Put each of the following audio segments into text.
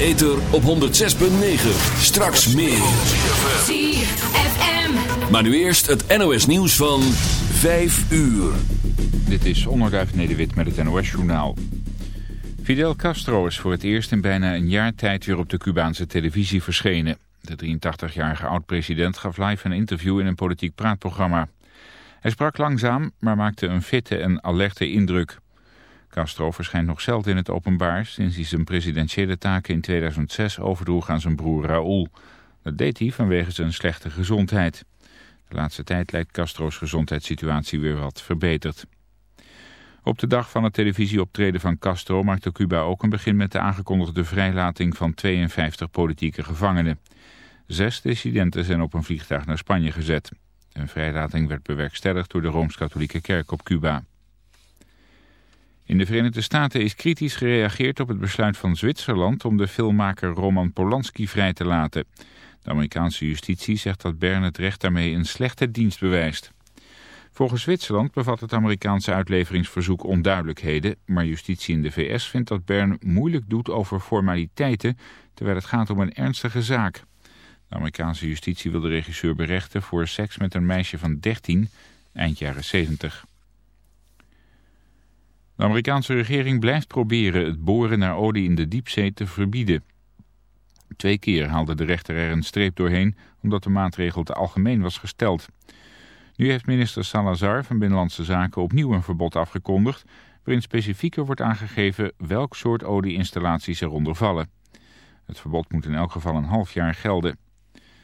Ether op 106.9. Straks meer. ZFM. Maar nu eerst het NOS nieuws van 5 uur. Dit is Onderduif Nederwit met het NOS Journaal. Fidel Castro is voor het eerst in bijna een jaar tijd weer op de Cubaanse televisie verschenen. De 83-jarige oud-president gaf live een interview in een politiek praatprogramma. Hij sprak langzaam, maar maakte een fitte en alerte indruk. Castro verschijnt nog zelden in het openbaar sinds hij zijn presidentiële taken in 2006 overdroeg aan zijn broer Raúl. Dat deed hij vanwege zijn slechte gezondheid. De laatste tijd lijkt Castro's gezondheidssituatie weer wat verbeterd. Op de dag van het televisieoptreden van Castro maakte Cuba ook een begin met de aangekondigde vrijlating van 52 politieke gevangenen. Zes dissidenten zijn op een vliegtuig naar Spanje gezet. Een vrijlating werd bewerkstelligd door de Rooms-Katholieke Kerk op Cuba. In de Verenigde Staten is kritisch gereageerd op het besluit van Zwitserland om de filmmaker Roman Polanski vrij te laten. De Amerikaanse justitie zegt dat Bern het recht daarmee een slechte dienst bewijst. Volgens Zwitserland bevat het Amerikaanse uitleveringsverzoek onduidelijkheden, maar justitie in de VS vindt dat Bern moeilijk doet over formaliteiten, terwijl het gaat om een ernstige zaak. De Amerikaanse justitie wil de regisseur berechten voor seks met een meisje van 13, eind jaren 70. De Amerikaanse regering blijft proberen het boren naar olie in de diepzee te verbieden. Twee keer haalde de rechter er een streep doorheen omdat de maatregel te algemeen was gesteld. Nu heeft minister Salazar van Binnenlandse Zaken opnieuw een verbod afgekondigd... waarin specifieker wordt aangegeven welk soort olieinstallaties eronder vallen. Het verbod moet in elk geval een half jaar gelden.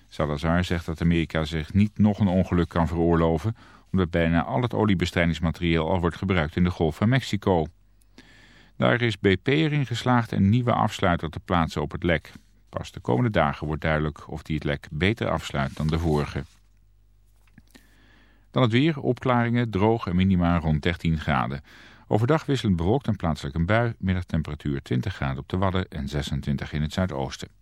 Salazar zegt dat Amerika zich niet nog een ongeluk kan veroorloven... omdat bijna al het oliebestrijdingsmateriaal al wordt gebruikt in de Golf van Mexico. Daar is BP erin geslaagd een nieuwe afsluiter te plaatsen op het lek. Pas de komende dagen wordt duidelijk of die het lek beter afsluit dan de vorige. Dan het weer, opklaringen, droog en minima rond 13 graden. Overdag wisselend bewolkt en plaatselijk een bui. Middagtemperatuur 20 graden op de Wadden en 26 in het zuidoosten.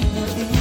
melody.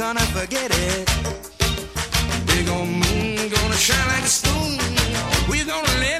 gonna forget it. Big old moon gonna shine like a spoon. We're gonna live.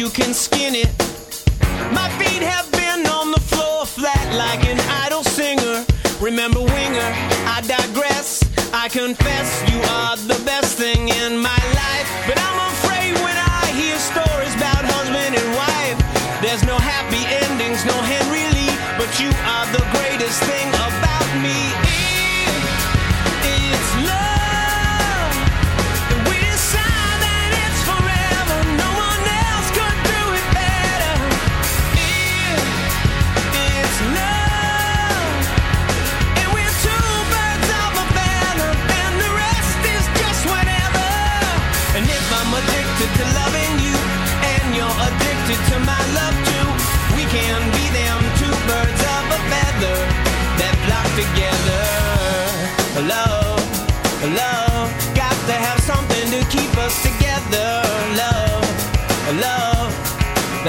you can